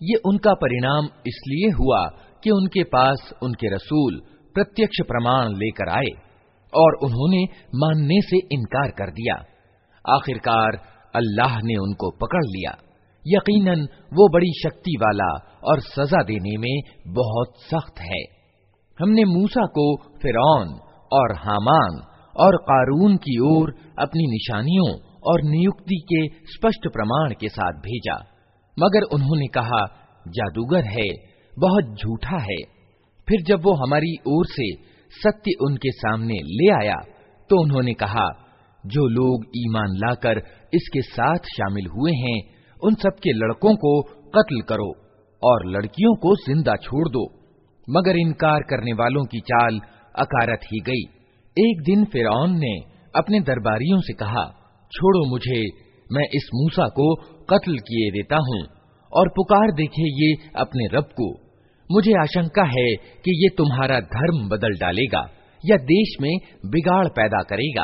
ये उनका परिणाम इसलिए हुआ कि उनके पास उनके रसूल प्रत्यक्ष प्रमाण लेकर आए और उन्होंने मानने से इनकार कर दिया आखिरकार अल्लाह ने उनको पकड़ लिया यकीनन वो बड़ी शक्ति वाला और सजा देने में बहुत सख्त है। हमने मूसा को फिरौन और हामान और कारून की ओर अपनी निशानियों और नियुक्ति के स्पष्ट प्रमाण के साथ भेजा, मगर उन्होंने कहा, जादूगर है, बहुत झूठा है। फिर जब वो हमारी ओर से सत्य उनके सामने ले आया तो उन्होंने कहा, जो लोग ईमान लाकर इसके साथ शामिल हुए हैं उन सबके लड़कों को कत्ल करो और लड़कियों को ज़िंदा छोड़ दो। मगर इनकार करने वालों की चाल अकारत ही गई। एक दिन फिरौन ने अपने दरबारियों से कहा, छोड़ो मुझे, मैं इस मूसा को कत्ल किए देता हूँ और पुकार देखे ये अपने रब को। मुझे आशंका है कि ये तुम्हारा धर्म बदल डालेगा या देश में बिगाड़ पैदा करेगा।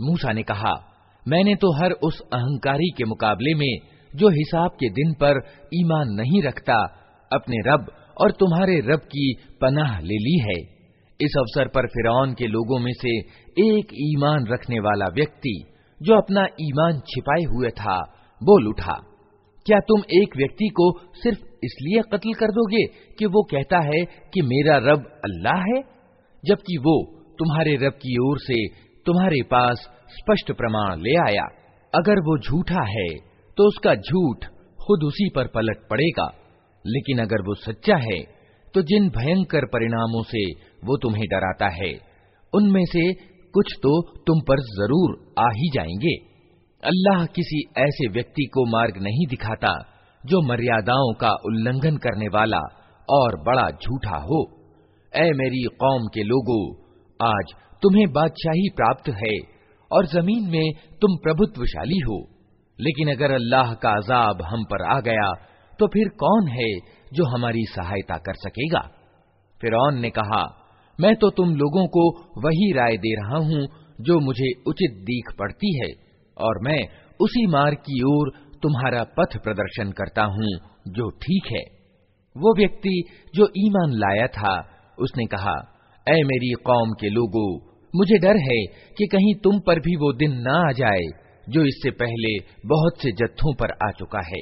मूसा ने कहा, मैंने तो हर उस अहंकारी के मुकाबले में, जो हिसाब के दिन पर ईमान नहीं रखता, अपने रब और तुम्हारे रब की पनाह ले ली है। इस अवसर पर फिरौन के लोगों में से एक ईमान रखने वाला व्यक्ति, जो अपना ईमान छिपाए हुए था, बोल उठा, क्या तुम एक व्यक्ति को सिर्फ़ इसलिए कत्ल कर दोगे कि वो कहता है कि मेरा रब अल्लाह है? जबकि वो तुम्हारे रब की ओर से तुम्हारे पास स्पष्ट प्रमाण ले आया। अगर वो झूठा है तो उसका झूठ खुद उसी पर पलट पड़ेगा। लेकिन अगर वो सच्चा है तो जिन भयंकर परिणामों से वो तुम्हें डराता है, उनमें से कुछ तो तुम पर ज़रूर आ ही जाएँगे। अल्लाह किसी ऐसे व्यक्ति को मार्ग नहीं दिखाता, जो मर्यादाओं का उल्लंघन करने वाला और बड़ा झूठा हो। ऐ मेरी कौम के लोगों आज तुम्हें बादशाही प्राप्त है और ज़मीन में तुम प्रभुत्वशाली हो। लेकिन अगर अल्लाह का अजाब हम पर आ गया तो फिर कौन है जो हमारी सहायता कर सकेगा? फिर ने कहा, मैं तो तुम लोगों को वही राय दे रहा हूँ जो मुझे उचित दीख पड़ती है, और मैं उसी मार्ग की ओर तुम्हारा पथ प्रदर्शन करता हूँ जो ठीक है। वो व्यक्ति जो ईमान लाया था, उसने कहा ऐ मेरी कौम के लोगों मुझे डर है कि कहीं तुम पर भी वो दिन ना आ जाए जो इससे पहले बहुत से जत्थों पर आ चुका है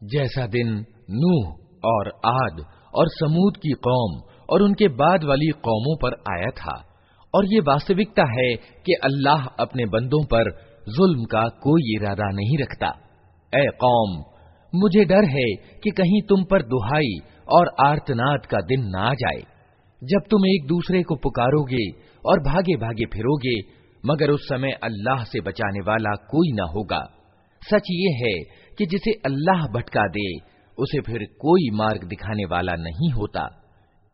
जैसा दिन नूह और आद और समूद की कौम और उनके बाद वाली कौमों पर आया था और ये वास्तविकता है कि अल्लाह अपने बंदों पर जुल्म का कोई इरादा नहीं रखता ए कौम, मुझे डर है कि कहीं तुम पर दुहाई और आर्तनाद का दिन ना आ जाए। जब तुम एक दूसरे को पुकारोगे और भागे भागे फिरोगे, मगर उस समय अल्लाह से बचाने वाला कोई न होगा। सच ये है कि जिसे अल्लाह भटका दे, उसे फिर कोई मार्ग दिखाने वाला नहीं होता।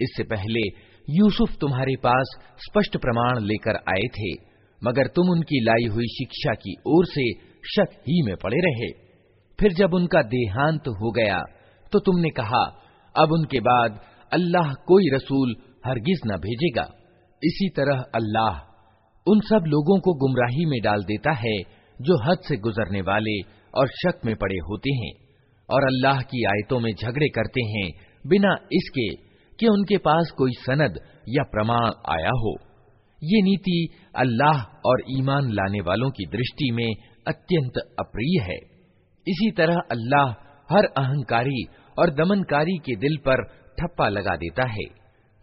इससे पहले यूसुफ तुम्हारे पास स्पष्ट प्रमाण लेकर आए थे मगर तुम उनकी लाई हुई शिक्षा की ओर से शक ही में पड़े रहे। फिर जब उनका देहांत तो हो गया तो तुमने कहा, अब उनके बाद अल्लाह कोई रसूल हरगिज न भेजेगा। इसी तरह अल्लाह उन सब लोगों को गुमराही में डाल देता है, जो हद से गुजरने वाले और शक में पड़े होते हैं, और अल्लाह की आयतों में झगड़े करते हैं, बिना इसके कि उनके पास कोई सनद या प्रमाण आया हो। ये नीति अल्लाह और ईमान लाने वालों की दृष्टि में अत्यंत अप्रिय है। इसी तरह अल्लाह हर अहंकारी और दमनकारी के दिल पर ठप्पा लगा देता है।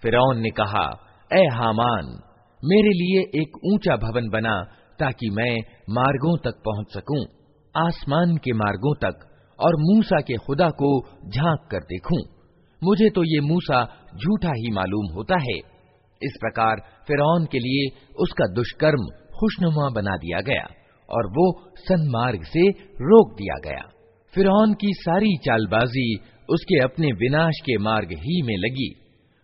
फिरौन ने कहा, ए हामान, मेरे लिए एक ऊँचा भवन बना ताकि मैं मार्गों तक पहुँच सकूँ, आसमान के मार्गों तक और मूसा के खुदा को झाँक कर देखूँ। मुझे तो ये मूसा झूठा ही मालूम होता है। इस प्रकार फिरौन के लिए उसका दुष्कर्म खुशनुमा बना दिया गया और वो सन्मार्ग से रोक दिया गया फिरौन की सारी चालबाजी उसके अपने विनाश के मार्ग ही में लगी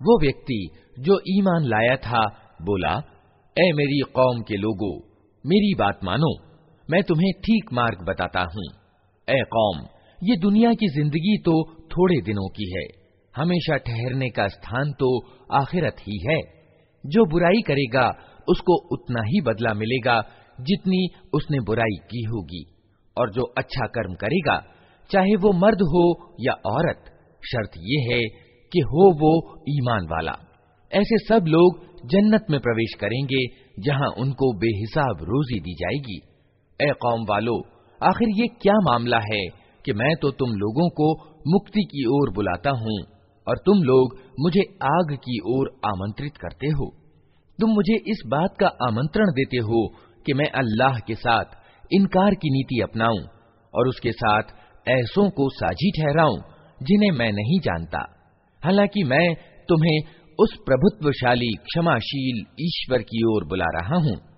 वो व्यक्ति जो ईमान लाया था, बोला, ए मेरी कौम के लोगो, मेरी बात मानो, मैं तुम्हें ठीक मार्ग बताता हूँ। ए कौम, ये दुनिया की ज़िंदगी तो थोड़े दिनों की है, हमेशा ठहरने का स्थान तो आखिरत ही है। जो बुराई करेगा, उसको उतना ही बदला मिलेगा जितनी उसने बुराई की होगी। और जो अच्छा कर्म करेगा, चाहे वो मर्द हो या औरत, शर्त ये है कि हो वो ईमान वाला। ऐसे सब लोग जन्नत में प्रवेश करेंगे, जहाँ उनको बेहिसाब रोजी दी जाएगी। ए कौम वालो, आखिर ये क्या मामला है कि मैं तो तुम लोगों को मुक्ति की ओर बुलाता हूँ, और तुम लोग मुझे आग की ओर आमंत्रित करते हो? तुम मुझे इस बात का आमंत्रण देते हो कि मैं अल्लाह के साथ इनकार की नीति अपनाऊं और उसके साथ ऐसों को साझी ठहराऊं जिन्हें मैं नहीं जानता। हालाँकि मैं तुम्हें उस प्रभुत्वशाली, क्षमाशील ईश्वर की ओर बुला रहा हूँ।